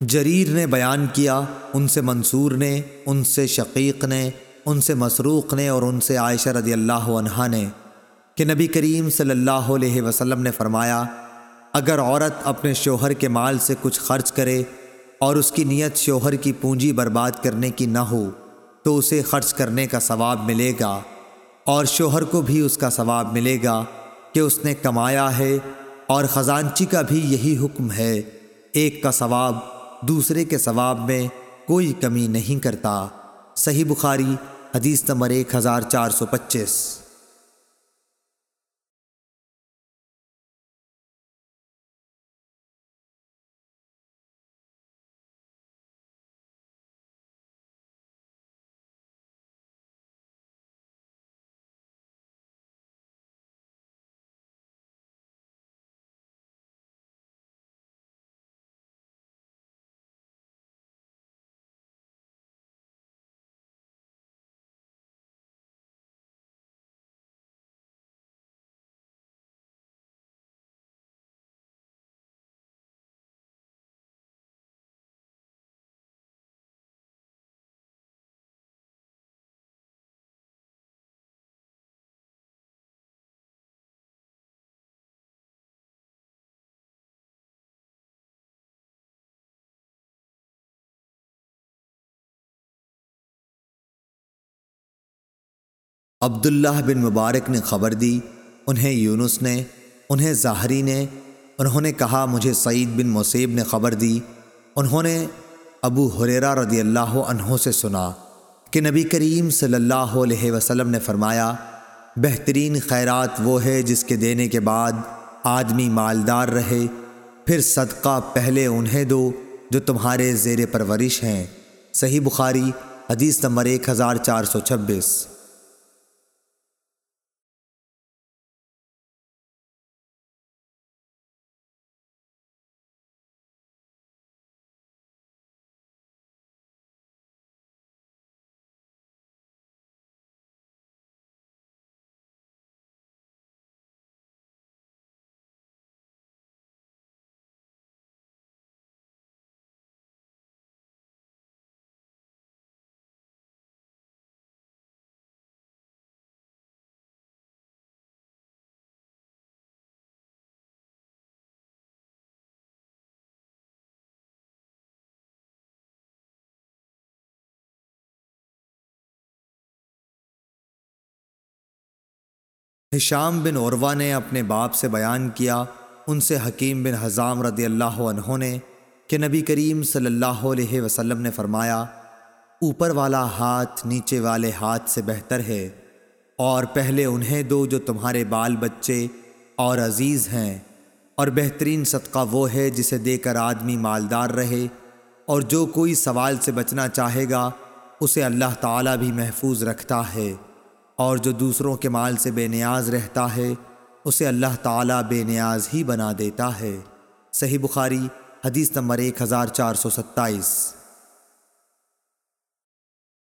جریر نے بیان کیا، ان سے منصور نے، ان سے شقیق نے، ان سے مسروق نے اور ان سے عائشہ رضی اللہ عنہ نے کہ نبی کریم صلی اللہ علیہ وسلم نے فرمایا، اگر عورت اپنے شوہر کے مال سے کچھ خرچ کرے اور اس کی نیت شوہر کی پونجی برباد کرنے کی نہ ہو، تو اسے خرچ کرنے کا ثواب ملے گا اور شوہر کو بھی اس کا ثواب ملے گا کہ اس نے کمایا ہے اور خزانچی کا بھی یہی حکم ہے، ایک کا ثواب دوسرے کے ثواب میں کوئی کمی نہیں کرتا۔ صحیح بخاری، حدیث نمبر ایک ہزار چار سو پچیس۔ عبداللہ بن مبارک نے خبر دی، انہیں یونس نے، انہیں ظاہری نے، انہوں نے کہا، مجھے سعید بن مصیب نے خبر دی۔ انہوں نے ابو حریرہ رضی اللہ عنہ سے سنا کہ نبی کریم صلی اللہ علیہ وسلم نے فرمایا، بہترین خیرات وہ ہے جس کے دینے کے بعد آدمی مالدار رہے، پھر صدقہ پہلے انہیں دو جو تمہارے زیر پرورش ہیں۔ صحیح بخاری، حدیث نمبر ایک ہزار چار سو چھبیس۔ ہشام بن عروہ نے اپنے باپ سے بیان کیا، ان سے حکیم بن حضام رضی اللہ عنہ نے کہ نبی کریم صلی اللہ علیہ وسلم نے فرمایا، اوپر والا ہاتھ نیچے والے ہاتھ سے بہتر ہے، اور پہلے انہیں دو جو تمہارے بال بچے اور عزیز ہیں، اور بہترین صدقہ وہ ہے جسے دے کر آدمی مالدار رہے، اور جو کوئی سوال سے بچنا چاہے گا، اسے اللہ تعالیٰ بھی محفوظ رکھتا ہے۔ اور جو دوسروں کے مال سے بے نیاز رہتا ہے، اسے اللہ تعالیٰ بے نیاز ہی بنا دیتا ہے۔ صحیح بخاری، حدیث نمبر ایک ہزار چار سو ستائیس۔